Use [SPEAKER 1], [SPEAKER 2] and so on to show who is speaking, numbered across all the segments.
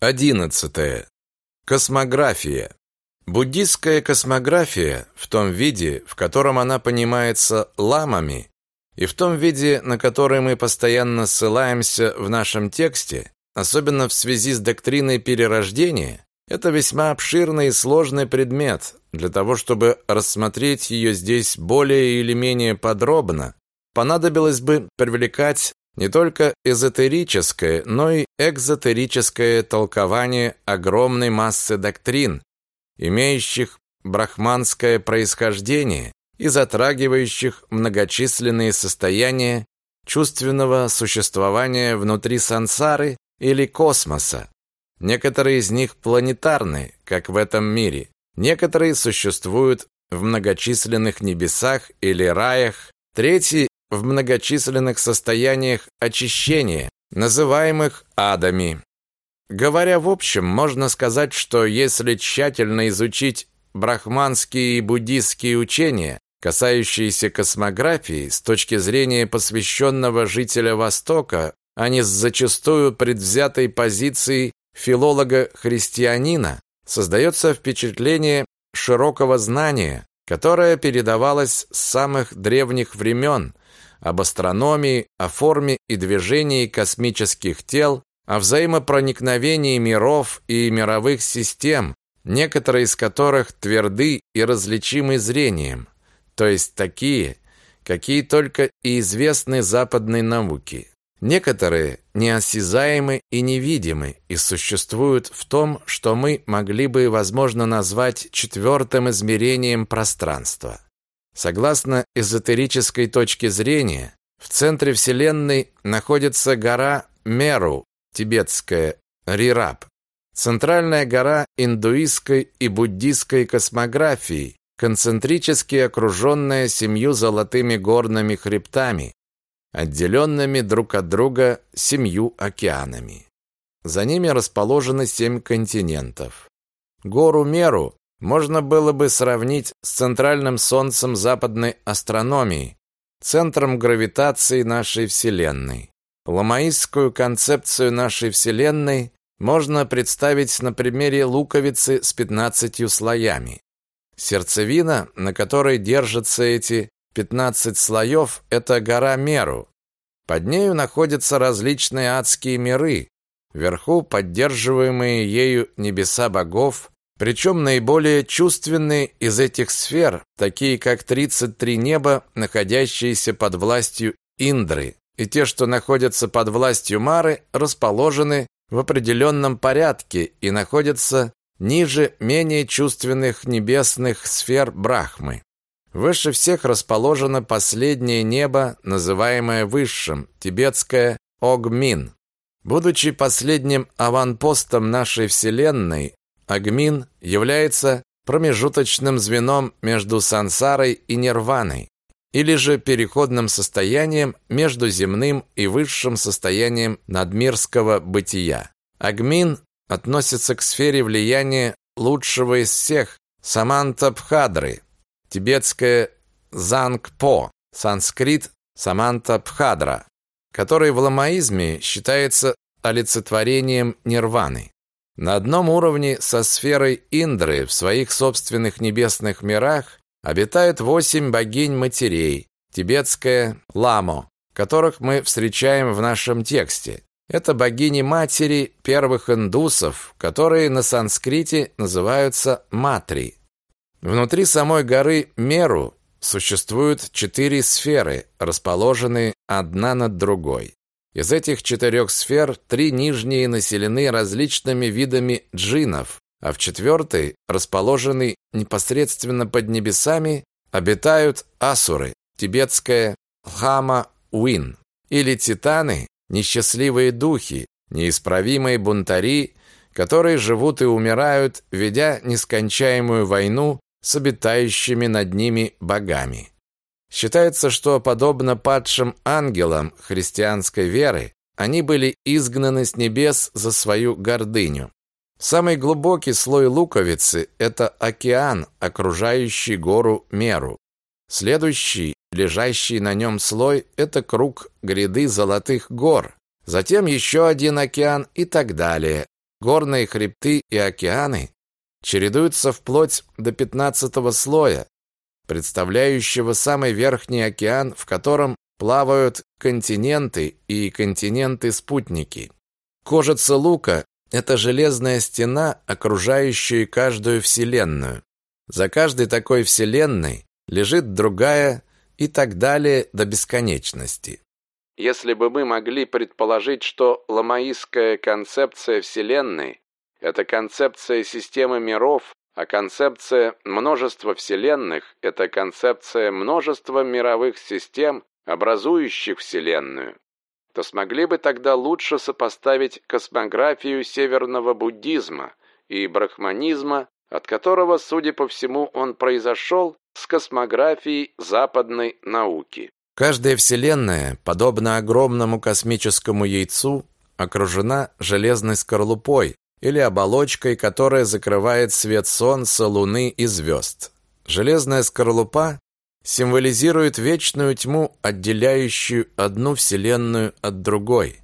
[SPEAKER 1] 11. Космография. Буддистская космография в том виде, в котором она понимается ламами, и в том виде, на который мы постоянно ссылаемся в нашем тексте, особенно в связи с доктриной перерождения, это весьма обширный и сложный предмет. Для того, чтобы рассмотреть ее здесь более или менее подробно, понадобилось бы привлекать не только эзотерическое, но и экзотерическое толкование огромной массы доктрин, имеющих брахманское происхождение и затрагивающих многочисленные состояния чувственного существования внутри сансары или космоса. Некоторые из них планетарны, как в этом мире. Некоторые существуют в многочисленных небесах или раях, третьи в многочисленных состояниях очищения, называемых адами. Говоря в общем, можно сказать, что если тщательно изучить брахманские и буддистские учения, касающиеся космографии с точки зрения посвященного жителя Востока, а не с зачастую предвзятой позиции филолога-христианина, создается впечатление широкого знания, которое передавалось с самых древних времен, об астрономии, о форме и движении космических тел, о взаимопроникновении миров и мировых систем, некоторые из которых тверды и различимы зрением, то есть такие, какие только и известны западной науке. Некоторые неосязаемы и невидимы и существуют в том, что мы могли бы, возможно, назвать четвертым измерением пространства. Согласно эзотерической точке зрения, в центре Вселенной находится гора Меру, тибетская Рираб, центральная гора индуистской и буддистской космографии, концентрически окруженная семью золотыми горными хребтами, отделенными друг от друга семью океанами. За ними расположены семь континентов. Гору Меру можно было бы сравнить с центральным солнцем западной астрономии, центром гравитации нашей Вселенной. Ламаистскую концепцию нашей Вселенной можно представить на примере луковицы с 15 слоями. Сердцевина, на которой держатся эти 15 слоев, это гора Меру. Под нею находятся различные адские миры, вверху поддерживаемые ею небеса богов, причем наиболее чувственные из этих сфер, такие как 33 неба, находящиеся под властью Индры, и те, что находятся под властью Мары, расположены в определенном порядке и находятся ниже менее чувственных небесных сфер Брахмы. Выше всех расположено последнее небо, называемое высшим, тибетское Огмин. Будучи последним аванпостом нашей Вселенной, Агмин является промежуточным звеном между сансарой и нирваной, или же переходным состоянием между земным и высшим состоянием надмирского бытия. Агмин относится к сфере влияния лучшего из всех Самантабхадры, тибетское Зангпо, санскрит Самантабхадра, который в ламаизме считается олицетворением нирваны. На одном уровне со сферой Индры в своих собственных небесных мирах обитают восемь богинь-матерей, тибетская Ламо, которых мы встречаем в нашем тексте. Это богини-матери первых индусов, которые на санскрите называются матри. Внутри самой горы Меру существуют четыре сферы, расположенные одна над другой. Из этих четырех сфер три нижние населены различными видами джиннов, а в четвертой, расположенной непосредственно под небесами, обитают асуры, тибетская хама-уин, или титаны, несчастливые духи, неисправимые бунтари, которые живут и умирают, ведя нескончаемую войну с обитающими над ними богами. Считается, что, подобно падшим ангелам христианской веры, они были изгнаны с небес за свою гордыню. Самый глубокий слой луковицы – это океан, окружающий гору Меру. Следующий, лежащий на нем слой – это круг гряды золотых гор. Затем еще один океан и так далее. горные хребты и океаны чередуются вплоть до пятнадцатого слоя, представляющего самый верхний океан, в котором плавают континенты и континенты-спутники. Кожица лука – это железная стена, окружающая каждую вселенную. За каждой такой вселенной лежит другая и так далее до бесконечности. Если бы мы могли предположить, что ламаистская концепция Вселенной – это концепция системы миров, а концепция множества вселенных – это концепция множества мировых систем, образующих Вселенную, то смогли бы тогда лучше сопоставить космографию северного буддизма и брахманизма, от которого, судя по всему, он произошел, с космографией западной науки. Каждая Вселенная, подобно огромному космическому яйцу, окружена железной скорлупой или оболочкой, которая закрывает свет Солнца, Луны и звезд. Железная скорлупа символизирует вечную тьму, отделяющую одну Вселенную от другой.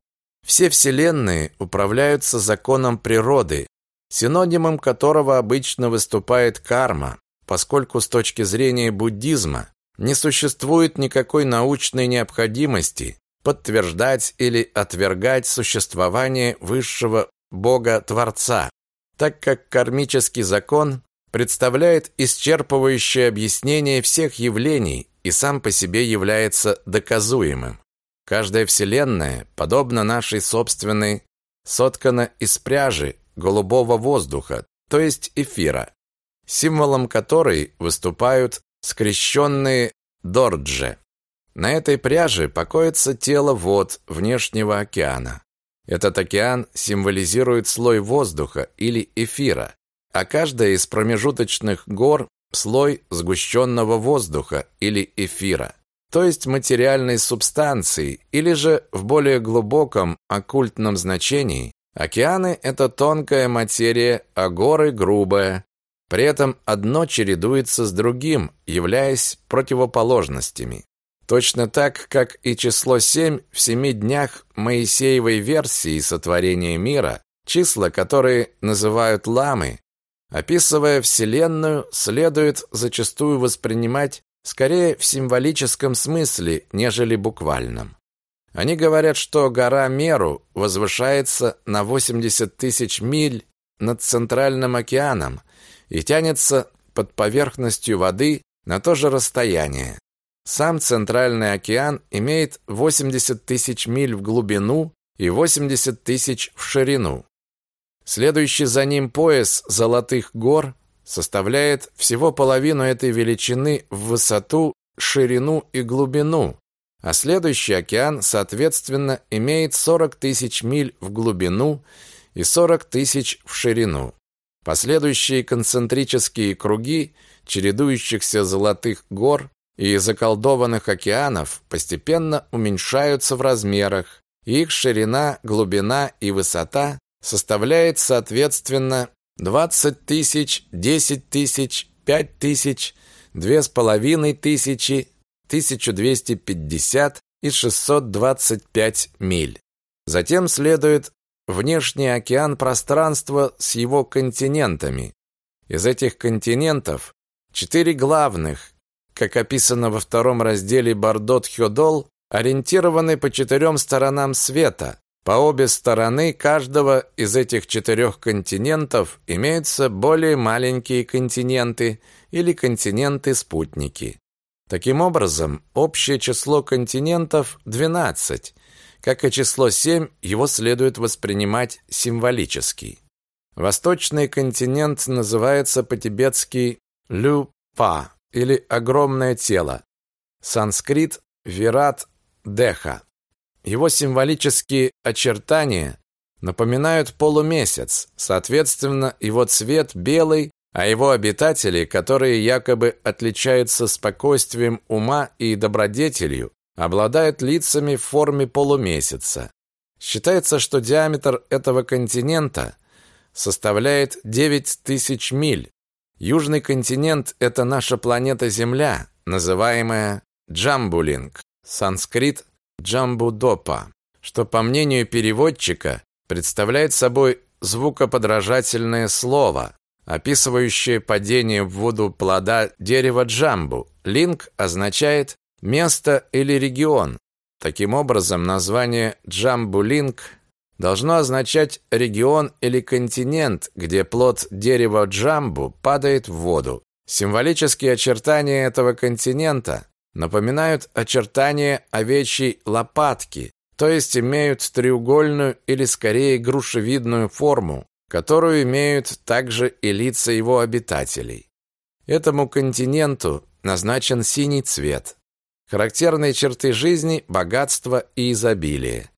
[SPEAKER 1] Все Вселенные управляются законом природы, синонимом которого обычно выступает карма, поскольку с точки зрения буддизма не существует никакой научной необходимости подтверждать или отвергать существование высшего Бога-Творца, так как кармический закон представляет исчерпывающее объяснение всех явлений и сам по себе является доказуемым. Каждая вселенная, подобно нашей собственной, соткана из пряжи голубого воздуха, то есть эфира, символом которой выступают скрещенные дорджи. На этой пряже покоится тело вод внешнего океана. Этот океан символизирует слой воздуха или эфира, а каждая из промежуточных гор – слой сгущенного воздуха или эфира, то есть материальной субстанции, или же в более глубоком оккультном значении океаны – это тонкая материя, а горы – грубая, при этом одно чередуется с другим, являясь противоположностями. Точно так, как и число 7 в семи днях Моисеевой версии сотворения мира, числа, которые называют ламы, описывая Вселенную, следует зачастую воспринимать скорее в символическом смысле, нежели буквальном. Они говорят, что гора Меру возвышается на 80 тысяч миль над Центральным океаном – и тянется под поверхностью воды на то же расстояние. Сам Центральный океан имеет 80 тысяч миль в глубину и 80 тысяч в ширину. Следующий за ним пояс Золотых гор составляет всего половину этой величины в высоту, ширину и глубину, а следующий океан, соответственно, имеет 40 тысяч миль в глубину и 40 тысяч в ширину. Последующие концентрические круги чередующихся золотых гор и заколдованных океанов постепенно уменьшаются в размерах, их ширина, глубина и высота составляет, соответственно, 20 тысяч, 10 тысяч, 5 тысяч, 2,5 тысячи, 1250 и 625 миль. Затем следует внешний океан пространства с его континентами. Из этих континентов четыре главных, как описано во втором разделе Бардот-Хёдол, ориентированы по четырем сторонам света. По обе стороны каждого из этих четырех континентов имеются более маленькие континенты или континенты-спутники. Таким образом, общее число континентов 12, как и число 7, его следует воспринимать символически. Восточный континент называется по-тибетски Лю-Па или огромное тело. Санскрит Вират Деха. Его символические очертания напоминают полумесяц, соответственно, его цвет белый, а его обитатели, которые якобы отличаются спокойствием ума и добродетелью, обладают лицами в форме полумесяца. Считается, что диаметр этого континента составляет 9 тысяч миль. Южный континент – это наша планета Земля, называемая Джамбулинг, санскрит Джамбудопа, что, по мнению переводчика, представляет собой звукоподражательное слово, описывающее падение в воду плода дерева джамбу. Линк означает место или регион. Таким образом, название джамбу-линк должно означать регион или континент, где плод дерева джамбу падает в воду. Символические очертания этого континента напоминают очертания овечьей лопатки, то есть имеют треугольную или скорее грушевидную форму, которую имеют также и лица его обитателей. Этому континенту назначен синий цвет. Характерные черты жизни – богатство и изобилие.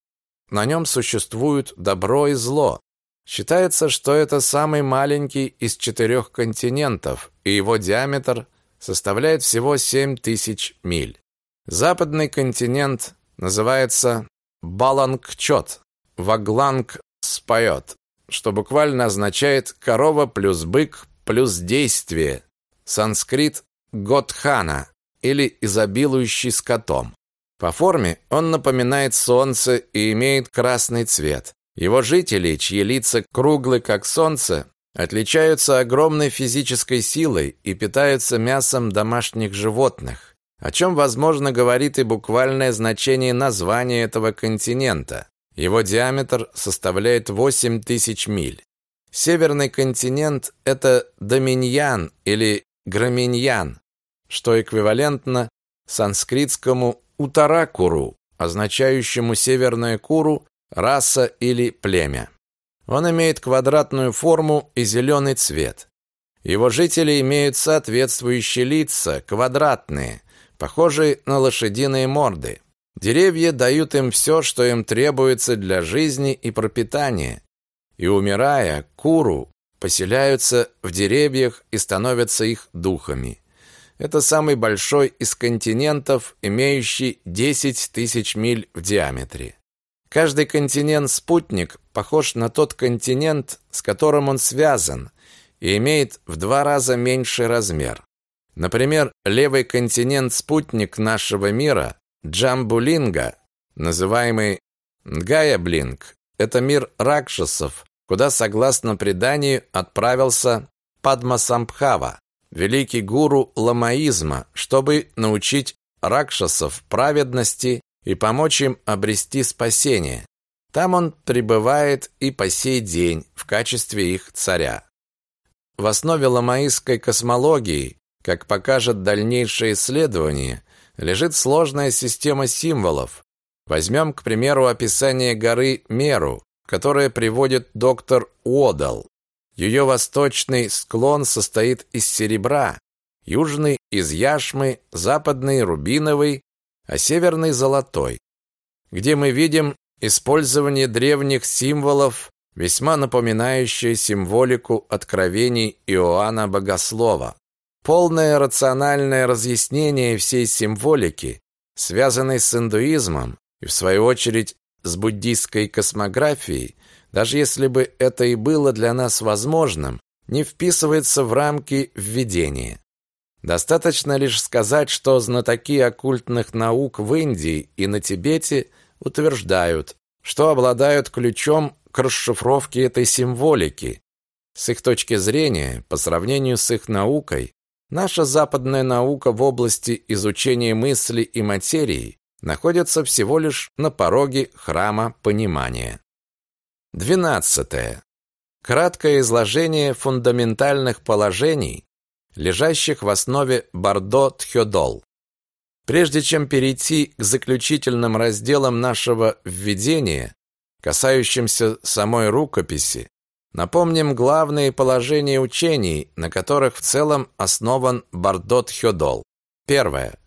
[SPEAKER 1] На нем существуют добро и зло. Считается, что это самый маленький из четырех континентов, и его диаметр составляет всего 7 тысяч миль. Западный континент называется Балангчот. Вагланг споет, что буквально означает «корова плюс бык плюс действие». Санскрит Готхана или изобилующий скотом. По форме он напоминает солнце и имеет красный цвет. Его жители, чьи лица круглы как солнце, отличаются огромной физической силой и питаются мясом домашних животных, о чем, возможно, говорит и буквальное значение названия этого континента. Его диаметр составляет 8 тысяч миль. Северный континент – это Доминьян или Граминьян, что эквивалентно санскритскому Утаракуру, означающему «северная куру», «раса» или «племя». Он имеет квадратную форму и зеленый цвет. Его жители имеют соответствующие лица, квадратные, похожие на лошадиные морды. Деревья дают им все, что им требуется для жизни и пропитания. И умирая, куру поселяются в деревьях и становятся их духами. Это самый большой из континентов, имеющий 10 тысяч миль в диаметре. Каждый континент-спутник похож на тот континент, с которым он связан, и имеет в два раза меньший размер. Например, левый континент-спутник нашего мира, Джамбулинга, называемый Нгаяблинг, это мир ракшасов, куда, согласно преданию, отправился Падмасамбхава, великий гуру ламаизма, чтобы научить ракшасов праведности и помочь им обрести спасение. Там он пребывает и по сей день в качестве их царя. В основе ламаистской космологии, как покажет дальнейшее исследование, лежит сложная система символов. Возьмем, к примеру, описание горы Меру, которое приводит доктор Уодал. Ее восточный склон состоит из серебра, южный – из яшмы, западный – рубиновый, а северный – золотой, где мы видим использование древних символов, весьма напоминающие символику откровений Иоанна Богослова. Полное рациональное разъяснение всей символики, связанной с индуизмом и, в свою очередь, с буддийской космографией, даже если бы это и было для нас возможным, не вписывается в рамки введения. Достаточно лишь сказать, что знатоки оккультных наук в Индии и на Тибете утверждают, что обладают ключом к расшифровке этой символики. С их точки зрения, по сравнению с их наукой, наша западная наука в области изучения мысли и материи находится всего лишь на пороге храма понимания. Двенадцатое. Краткое изложение фундаментальных положений, лежащих в основе Бардо-Тхёдол. Прежде чем перейти к заключительным разделам нашего введения, касающимся самой рукописи, напомним главные положения учений, на которых в целом основан Бардо-Тхёдол. Первое.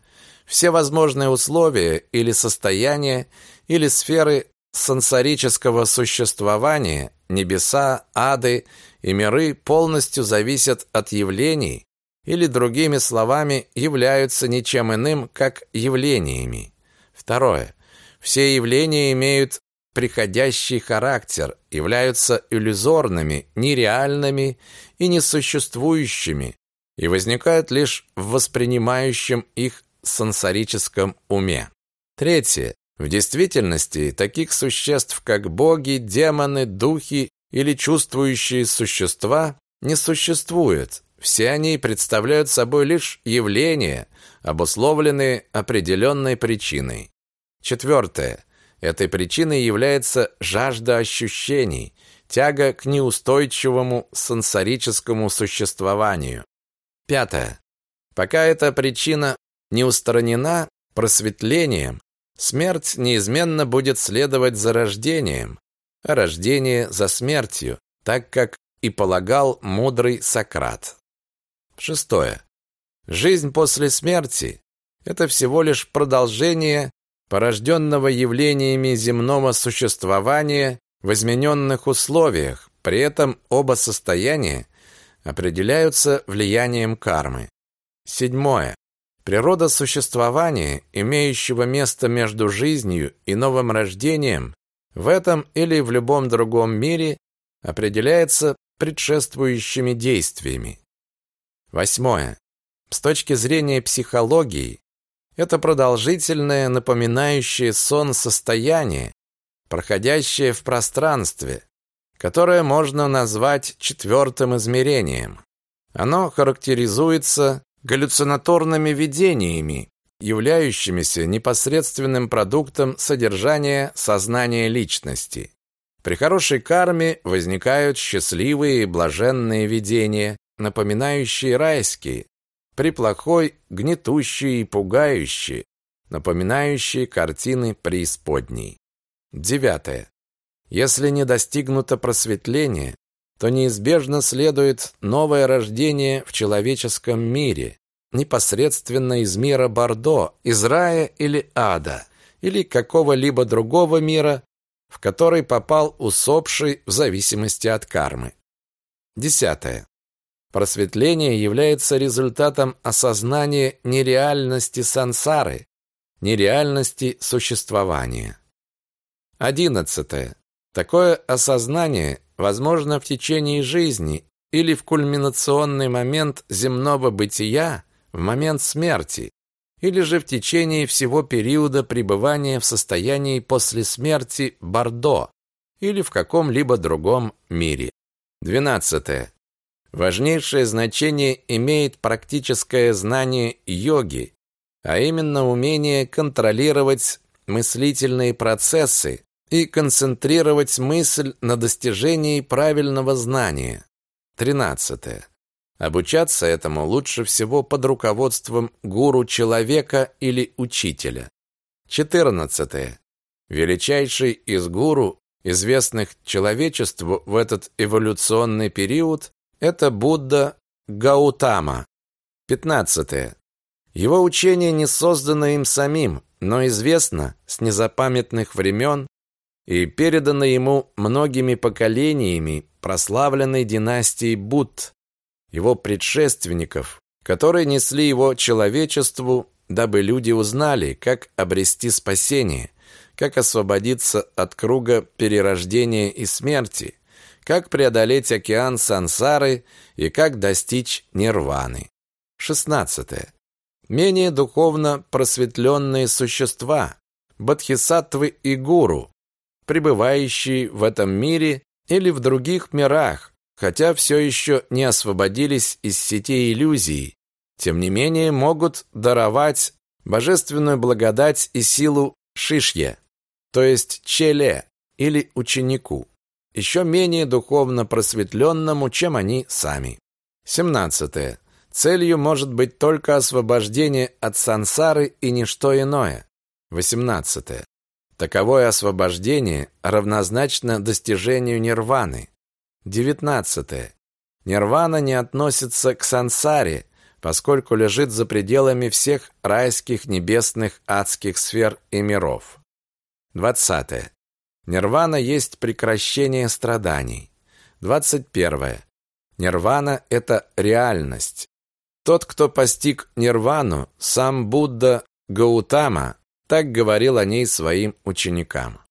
[SPEAKER 1] Все возможные условия или состояния или сферы сансарического существования, небеса, ады и миры полностью зависят от явлений, или, другими словами, являются ничем иным, как явлениями. Второе. Все явления имеют приходящий характер, являются иллюзорными, нереальными и несуществующими, и возникают лишь в воспринимающем их сансарическом уме. Третье. В действительности таких существ, как боги, демоны, духи или чувствующие существа не существует. Все они представляют собой лишь явления, обусловленные определенной причиной. Четвертое. Этой причиной является жажда ощущений, тяга к неустойчивому сенсорическому существованию. Пятое. Пока эта причина не устранена просветлением, смерть неизменно будет следовать за рождением, а рождение за смертью, так как и полагал мудрый Сократ. Шестое. Жизнь после смерти – это всего лишь продолжение порожденного явлениями земного существования в измененных условиях, при этом оба состояния определяются влиянием кармы. Седьмое. Природа существования, имеющего место между жизнью и новым рождением, в этом или в любом другом мире определяется предшествующими действиями. Восьмое. С точки зрения психологии, это продолжительное, напоминающее сон состояние, проходящее в пространстве, которое можно назвать четвертым измерением. Оно характеризуется галлюцинаторными видениями, являющимися непосредственным продуктом содержания сознания личности. При хорошей карме возникают счастливые и блаженные видения, напоминающие райские, при плохой – гнетущие и пугающие, напоминающие картины преисподней. Девятое. Если не достигнуто просветление, то неизбежно следует новое рождение в человеческом мире, непосредственно из мира Бордо, из рая или ада, или какого-либо другого мира, в который попал усопший в зависимости от кармы. Десятое. Просветление является результатом осознания нереальности сансары, нереальности существования. Одиннадцатое. Такое осознание возможно в течение жизни или в кульминационный момент земного бытия, в момент смерти, или же в течение всего периода пребывания в состоянии после смерти Бордо или в каком-либо другом мире. Двенадцатое. Важнейшее значение имеет практическое знание йоги, а именно умение контролировать мыслительные процессы и концентрировать мысль на достижении правильного знания. Тринадцатое. Обучаться этому лучше всего под руководством гуру человека или учителя. 14. Величайший из гуру, известных человечеству в этот эволюционный период, это Будда Гаутама. 15. Его учение не создано им самим, но известно с незапамятных времен и передано ему многими поколениями прославленной династии Будд, его предшественников, которые несли его человечеству, дабы люди узнали, как обрести спасение, как освободиться от круга перерождения и смерти, как преодолеть океан сансары и как достичь нирваны. 16. Менее духовно просветленные существа, бодхисаттвы и гуру, пребывающие в этом мире или в других мирах, хотя все еще не освободились из сетей иллюзий, тем не менее могут даровать божественную благодать и силу шишье, то есть челе или ученику, еще менее духовно просветленному, чем они сами. 17. Целью может быть только освобождение от сансары и ничто иное. 18. Таковое освобождение равнозначно достижению нирваны. 19. Нирвана не относится к сансаре, поскольку лежит за пределами всех райских, небесных, адских сфер и миров. 20. Нирвана есть прекращение страданий. 21. Нирвана – это реальность. Тот, кто постиг нирвану, сам Будда Гаутама, так говорил о ней своим ученикам.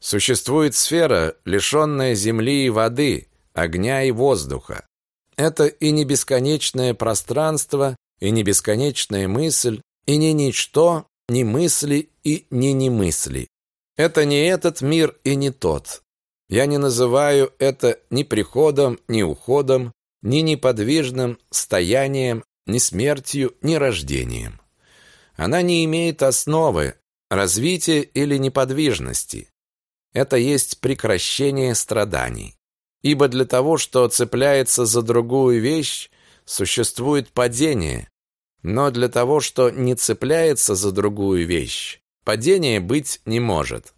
[SPEAKER 1] Существует сфера, лишенная земли и воды, огня и воздуха. Это и не бесконечное пространство, и не бесконечная мысль, и не ничто, ни мысли и не немысли. Это не этот мир и не тот. Я не называю это ни приходом, ни уходом, ни неподвижным стоянием, ни смертью, ни рождением. Она не имеет основы, развития или неподвижности. Это есть прекращение страданий. Ибо для того, что цепляется за другую вещь, существует падение, но для того, что не цепляется за другую вещь, падения быть не может.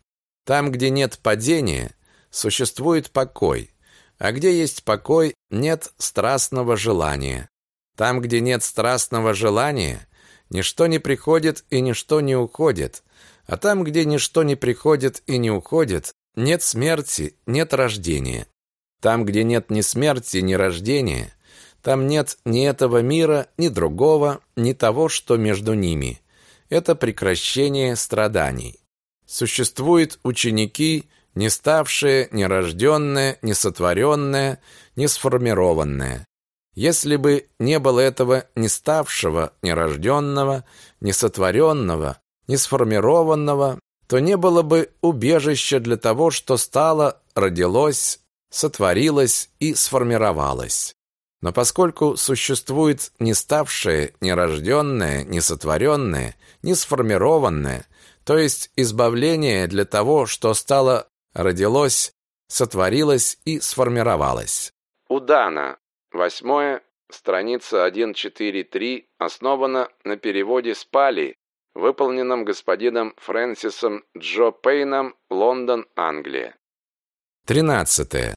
[SPEAKER 1] Там, где нет падения, существует покой, а где есть покой, нет страстного желания. Там, где нет страстного желания, ничто не приходит и ничто не уходит, а там, где ничто не приходит и не уходит, нет смерти, нет рождения. Там, где нет ни смерти, ни рождения, там нет ни этого мира, ни другого, ни того, что между ними. Это прекращение страданий. Существуют ученики, не ставшие, не рожденные, не сотворенные, не сформированные. Если бы не было этого не ставшего, не рожденного, не сотворенного, не сформированного, то не было бы убежища для того, что стало, родилось, сотворилось и сформировалось. Но поскольку существует не ставшее, не рожденное, не сотворенное, не сформированное, то есть избавление для того, что стало, родилось, сотворилось и сформировалось. Удана. Восьмое, страница 1.4.3, основана на переводе с пали, выполненном господином Фрэнсисом Джо Пейном, Лондон, Англия. Тринадцатое.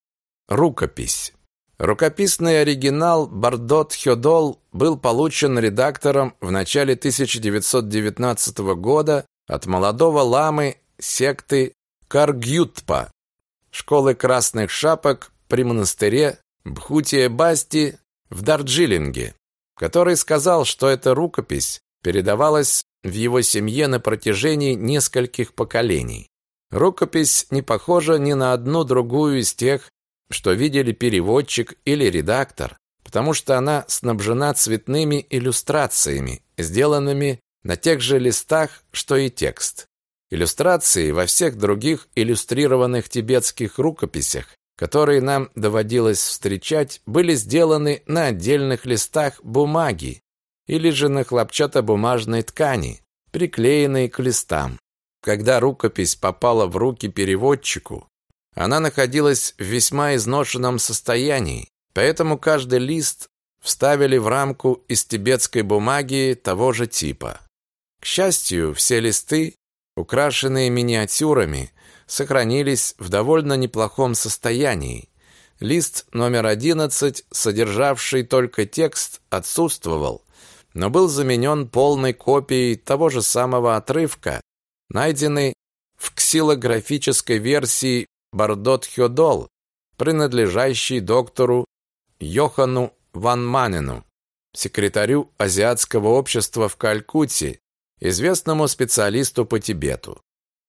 [SPEAKER 1] Рукопись. Рукописный оригинал Бардот Хёдол был получен редактором в начале 1919 года от молодого ламы секты Каргютпа, школы красных шапок при монастыре Бхутия-Басти в Дарджилинге, который сказал, что эта рукопись передавалась в его семье на протяжении нескольких поколений. Рукопись не похожа ни на одну другую из тех, что видели переводчик или редактор, потому что она снабжена цветными иллюстрациями, сделанными на тех же листах, что и текст. Иллюстрации во всех других иллюстрированных тибетских рукописях, которые нам доводилось встречать, были сделаны на отдельных листах бумаги или же на хлопчатобумажной ткани, приклеенной к листам. Когда рукопись попала в руки переводчику, она находилась в весьма изношенном состоянии, поэтому каждый лист вставили в рамку из тибетской бумаги того же типа. К счастью, все листы, украшенные миниатюрами, сохранились в довольно неплохом состоянии. Лист номер 11, содержавший только текст, отсутствовал, но был заменен полной копией того же самого отрывка, найденной в ксилографической версии Бардот Хёдол, принадлежащий доктору Йохану Ван Манену, секретарю Азиатского общества в Калькутте, известному специалисту по Тибету.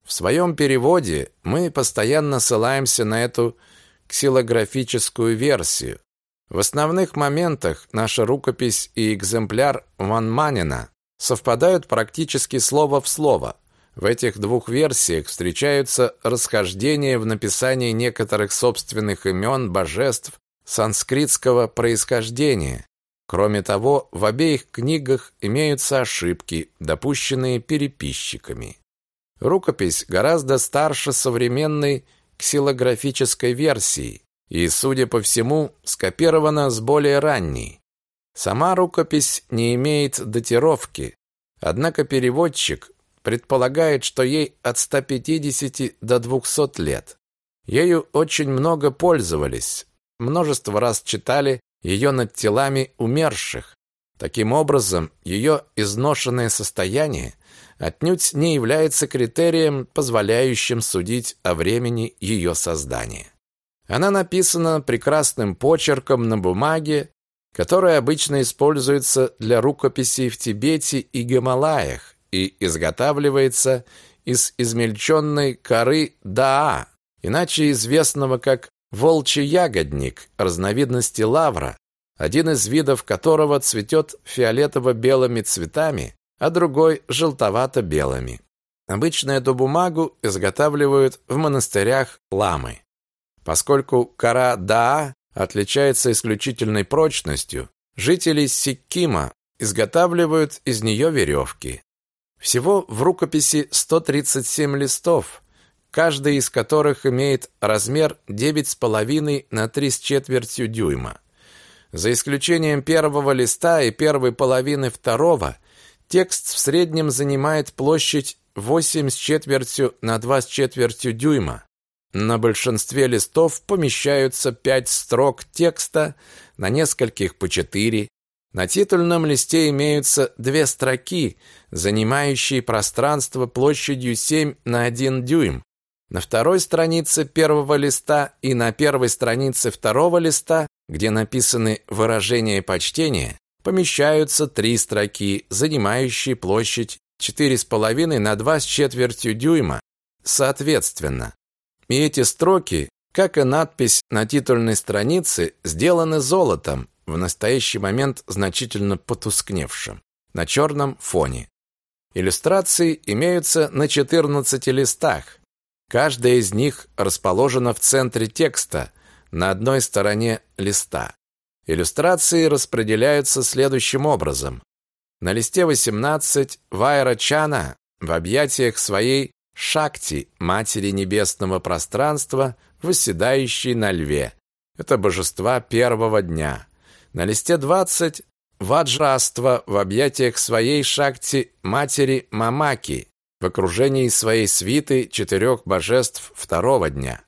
[SPEAKER 1] В своем переводе мы постоянно ссылаемся на эту ксилографическую версию. В основных моментах наша рукопись и экземпляр Ван Манена совпадают практически слово в слово. В этих двух версиях встречаются расхождения в написании некоторых собственных имен божеств санскритского происхождения. Кроме того, в обеих книгах имеются ошибки, допущенные переписчиками. Рукопись гораздо старше современной ксилографической версии и, судя по всему, скопирована с более ранней. Сама рукопись не имеет датировки, однако переводчик предполагает, что ей от 150 до 200 лет. Ею очень много пользовались, множество раз читали ее над телами умерших. Таким образом, ее изношенное состояние отнюдь не является критерием, позволяющим судить о времени ее создания. Она написана прекрасным почерком на бумаге, которая обычно используется для рукописей в Тибете и Гималаях и изготавливается из измельченной коры даа, иначе известного как волчий ягодник, разновидности лавра, один из видов которого цветет фиолетово-белыми цветами, а другой желтовато-белыми. Обычно эту бумагу изготавливают в монастырях ламы. Поскольку кора Даа отличается исключительной прочностью, жители Сиккима изготавливают из нее веревки. Всего в рукописи 137 листов, каждый из которых имеет размер 9,5 на 3 с четвертью дюйма. За исключением первого листа и первой половины второго, текст в среднем занимает площадь 8 с четвертью на 2 с четвертью дюйма. На большинстве листов помещаются 5 строк текста, на нескольких по 4. На титульном листе имеются две строки, занимающие пространство площадью 7 на 1 дюйм. На второй странице первого листа и на первой странице второго листа, где написаны выражения почтения, помещаются три строки, занимающие площадь 4,5 на 2 с четвертью дюйма, соответственно. И эти строки, как и надпись на титульной странице, сделаны золотом, в настоящий момент значительно потускневшим, на черном фоне. Иллюстрации имеются на 14 листах, Каждая из них расположена в центре текста, на одной стороне листа. Иллюстрации распределяются следующим образом. На листе 18 Вайра Чана в объятиях своей Шакти, Матери Небесного Пространства, восседающей на льве. Это божества первого дня. На листе 20 Ваджраства в объятиях своей Шакти, Матери Мамаки, в окружении своей свиты четырех божеств второго дня.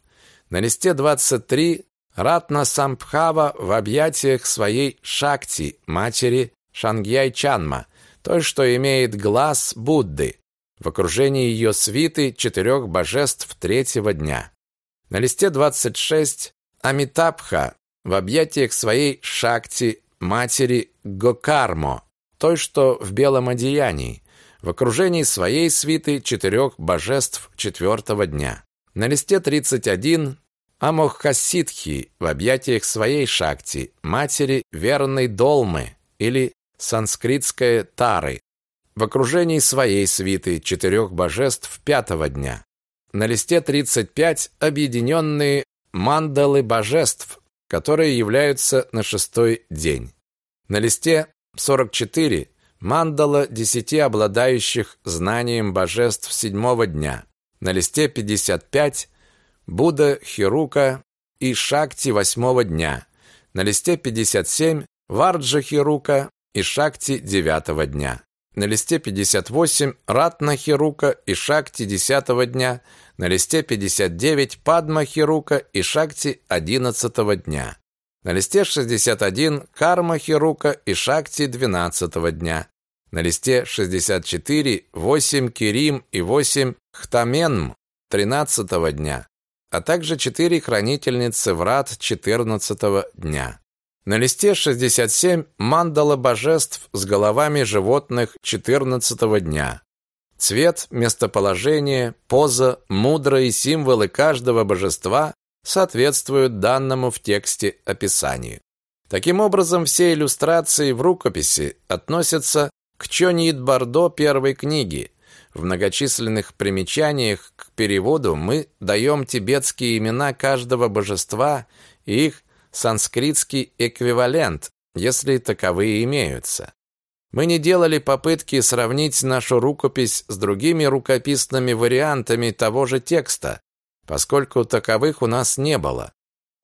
[SPEAKER 1] На листе 23 Ратна Самбхава в объятиях своей Шакти, матери Шангьяй-Чанма, той, что имеет глаз Будды, в окружении ее свиты четырех божеств третьего дня. На листе 26 Амитабха в объятиях своей Шакти, матери Гокармо, той, что в белом одеянии, в окружении своей свиты четырех божеств четвертого дня. На листе 31 Амохасидхи в объятиях своей шакти, матери верной Долмы или санскритской Тары, в окружении своей свиты четырех божеств пятого дня. На листе 35 объединенные мандалы божеств, которые являются на шестой день. На листе 44 Мандала десяти обладающих знанием божеств седьмого дня. На листе 55 Будда, Хирука и Шакти восьмого дня. На листе 57 Варджа Хирука и Шакти девятого дня. На листе 58 Ратна Хирука и Шакти десятого дня. На листе 59 Падма Хирука и Шакти одиннадцатого дня. На листе 61 Карма Хирука и Шакти двенадцатого дня. На листе 64 8 Кирим и 8 Хтаменм 13 дня, а также 4 хранительницы врат 14 дня. На листе 67 мандала божеств с головами животных 14 дня. Цвет, местоположение, поза, мудро и символы каждого божества соответствуют данному в тексте описанию. Таким образом, все иллюстрации в рукописи относятся к Чонит Бардо первой книги. В многочисленных примечаниях к переводу мы даем тибетские имена каждого божества и их санскритский эквивалент, если таковые имеются. Мы не делали попытки сравнить нашу рукопись с другими рукописными вариантами того же текста, поскольку таковых у нас не было.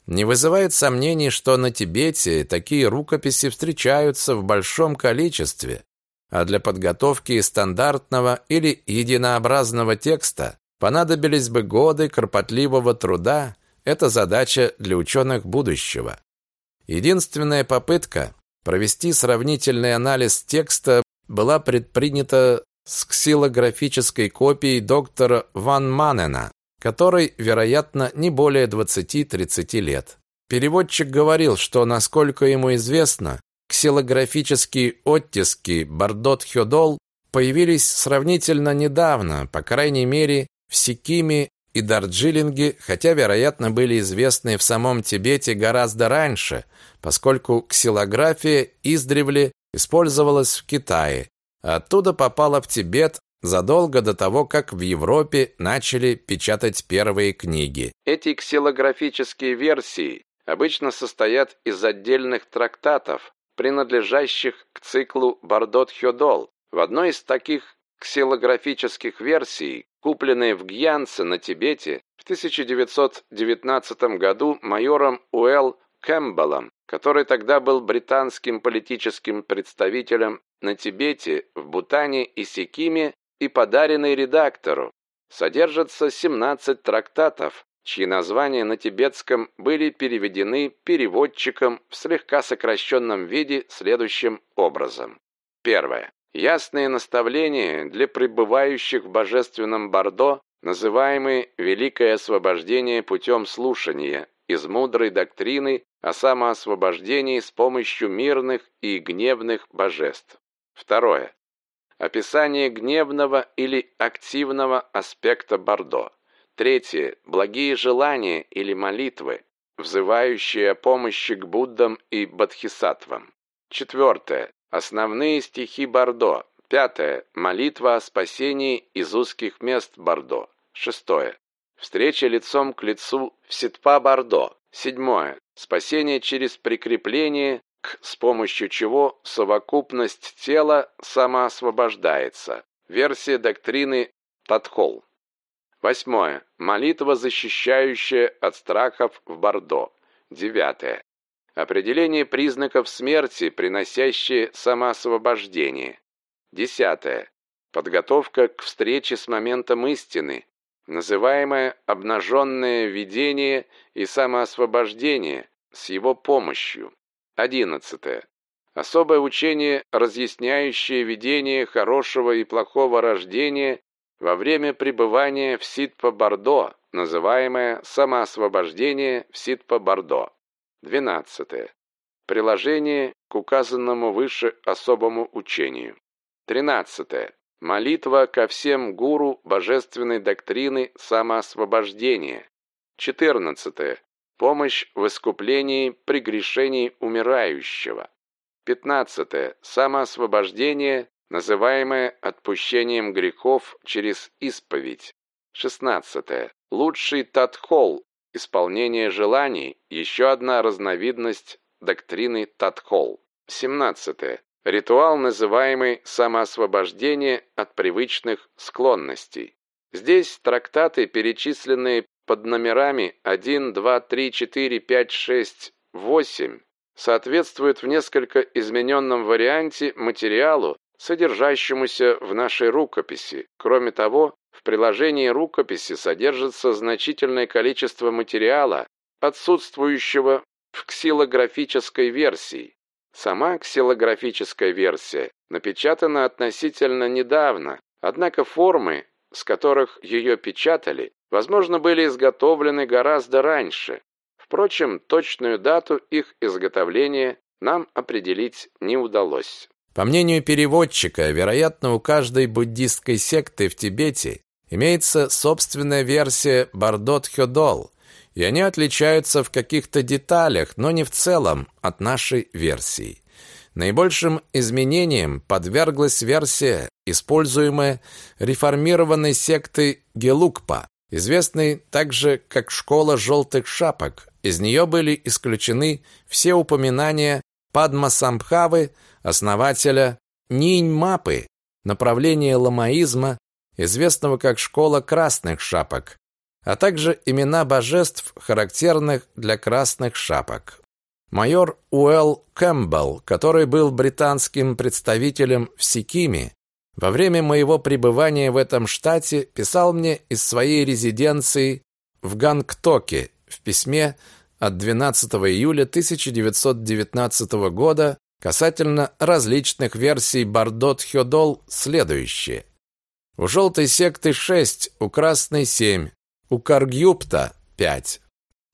[SPEAKER 1] Не вызывает сомнений, что на Тибете такие рукописи встречаются в большом количестве, а для подготовки стандартного или единообразного текста понадобились бы годы кропотливого труда. Это задача для ученых будущего. Единственная попытка провести сравнительный анализ текста была предпринята с ксилографической копией доктора Ван Манена, которой, вероятно, не более 20-30 лет. Переводчик говорил, что, насколько ему известно, Ксилографические оттиски Бардот-Хёдол появились сравнительно недавно, по крайней мере, в Сикиме и Дарджилинге, хотя, вероятно, были известны в самом Тибете гораздо раньше, поскольку ксилография издревле использовалась в Китае, а оттуда попала в Тибет задолго до того, как в Европе начали печатать первые книги. Эти ксилографические версии обычно состоят из отдельных трактатов, принадлежащих к циклу Бардот-Хёдол. В одной из таких ксилографических версий, купленной в Гьянце на Тибете в 1919 году майором Уэлл Кэмпбеллом, который тогда был британским политическим представителем на Тибете, в Бутане и Сикиме и подаренный редактору. Содержится 17 трактатов, чьи названия на тибетском были переведены переводчиком в слегка сокращенном виде следующим образом. Первое. Ясные наставления для пребывающих в божественном Бордо, называемые «Великое освобождение путем слушания» из мудрой доктрины о самоосвобождении с помощью мирных и гневных божеств. Второе. Описание гневного или активного аспекта Бордо. Третье. Благие желания или молитвы, взывающие о помощи к Буддам и Бодхисаттвам. Четвертое. Основные стихи Бордо. Пятое. Молитва о спасении из узких мест Бордо. Шестое. Встреча лицом к лицу в Ситпа Бордо. Седьмое. Спасение через прикрепление, к, с помощью чего совокупность тела самоосвобождается. Версия доктрины Татхол. Восьмое. Молитва, защищающая от страхов в Бордо. Девятое. Определение признаков смерти, приносящие самоосвобождение. Десятое. Подготовка к встрече с моментом истины, называемое обнаженное видение и самоосвобождение с его помощью. Одиннадцатое. Особое учение, разъясняющее видение хорошего и плохого рождения во время пребывания в Ситпо-Бордо, называемое самоосвобождение в Ситпо-Бордо. 12. Приложение к указанному выше особому учению. 13. Молитва ко всем гуру божественной доктрины самоосвобождения. 14. Помощь в искуплении прегрешений умирающего. 15. Самоосвобождение называемое отпущением грехов через исповедь. 16. Лучший татхол, исполнение желаний, еще одна разновидность доктрины татхол. 17. Ритуал, называемый самоосвобождение от привычных склонностей. Здесь трактаты, перечисленные под номерами 1, 2, 3, 4, 5, 6, 8, соответствуют в несколько измененном варианте материалу, содержащемуся в нашей рукописи. Кроме того, приложении рукописи содержится значительное количество материала, отсутствующего в ксилографической версии. Сама ксилографическая версия напечатана относительно недавно, однако формы, с которых ее печатали, возможно, были изготовлены гораздо раньше. Впрочем, точную дату их изготовления нам определить не удалось. По мнению переводчика, вероятно, у каждой буддистской секты в Тибете имеется собственная версия Бардот-Хёдол, и они отличаются в каких-то деталях, но не в целом от нашей версии. Наибольшим изменением подверглась версия, используемая реформированной сектой Гелукпа, известной также как «Школа желтых шапок». Из нее были исключены все упоминания Падмасамбхавы, основателя Ниньмапы, направления ламаизма, известного как школа красных шапок, а также имена божеств, характерных для красных шапок. Майор У. Л. Кэмпбелл, который был британским представителем в Сикиме, во время моего пребывания в этом штате писал мне из своей резиденции в Гангтоке в письме от 12 июля 1919 года Касательно различных версий Бардо Тхёдол следующее. У желтой секты 6, у красной 7, у Каргюпта 5.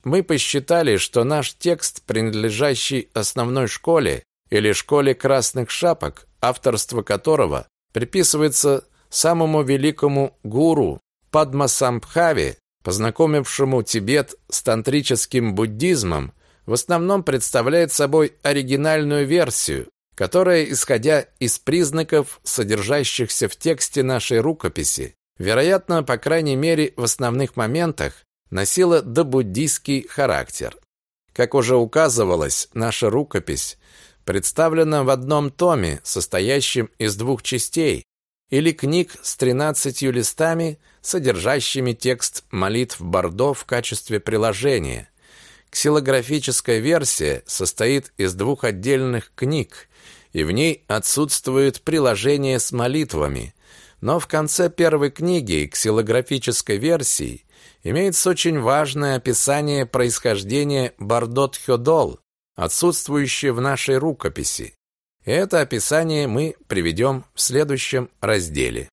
[SPEAKER 1] Мы посчитали, что наш текст, принадлежащий основной школе или школе красных шапок, авторство которого приписывается самому великому гуру Падмасамбхаве, познакомившему Тибет с тантрическим буддизмом, в основном представляет собой оригинальную версию, которая, исходя из признаков, содержащихся в тексте нашей рукописи, вероятно, по крайней мере, в основных моментах, носила добуддийский характер. Как уже указывалось, наша рукопись представлена в одном томе, состоящем из двух частей, или книг с тринадцатью листами, содержащими текст молитв Бордо в качестве приложения. Ксилографическая версия состоит из двух отдельных книг, и в ней отсутствует приложение с молитвами, но в конце первой книги ксилографической версии имеется очень важное описание происхождения Бардот-Хёдол, отсутствующее в нашей рукописи. Это описание мы приведем в следующем разделе.